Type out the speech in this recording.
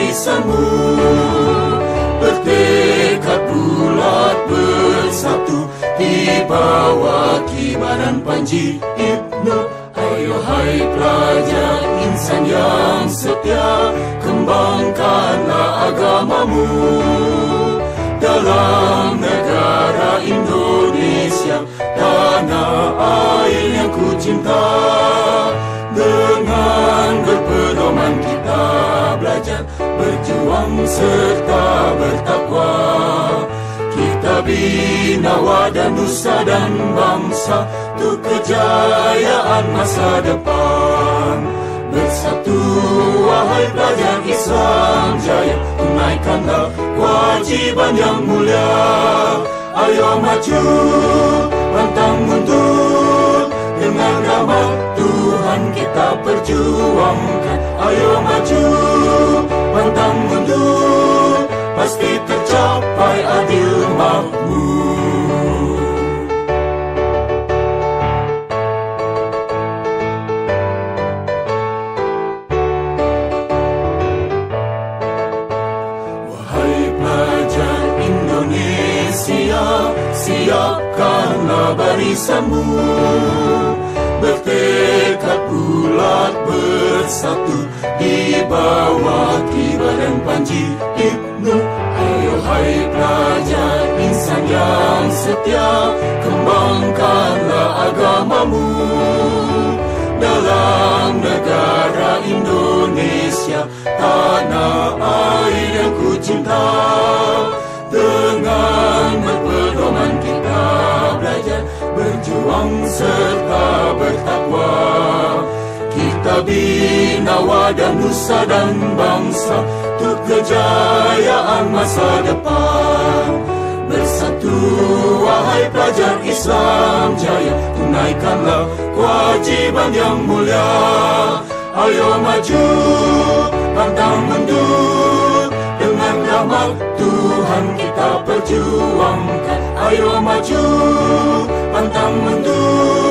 barisanmu Bertekad bulat bersatu Di bawah kibaran Panji Ibnu. Ayo hai pelajar insan yang setia Kembangkanlah agamamu. Dalam Berjuang serta bertakwa. Kita bina wadah nusa dan bangsa Untuk kejayaan masa depan. Bersatu wahai pelajar Islam jaya Tunaikanlah kewajiban yang mulia. Ayo maju, pantang mundur Dengan nama Tuhan kita perjuangkan. Ayo maju, Pasti tercapai adil makmur. Wahai pelajar Indonesia Siapkanlah barisanmu. Bertekad bulat bersatu Di bawah kibaran Panji setia Kembangkanlah agamamu. Dalam negara Indonesia Tanah air yang ku cinta Dengan berpedoman kita belajar Berjuang serta bertakwa. Kita bina wadah nusa dan bangsa Untuk kejayaan masa depan Bersatu wahai pelajar Islam jaya Tunaikanlah kewajiban yang mulia. Ayo maju, pantang mundur Dengan rahmat Tuhan kita perjuangkan. Ayo maju, pantang mundur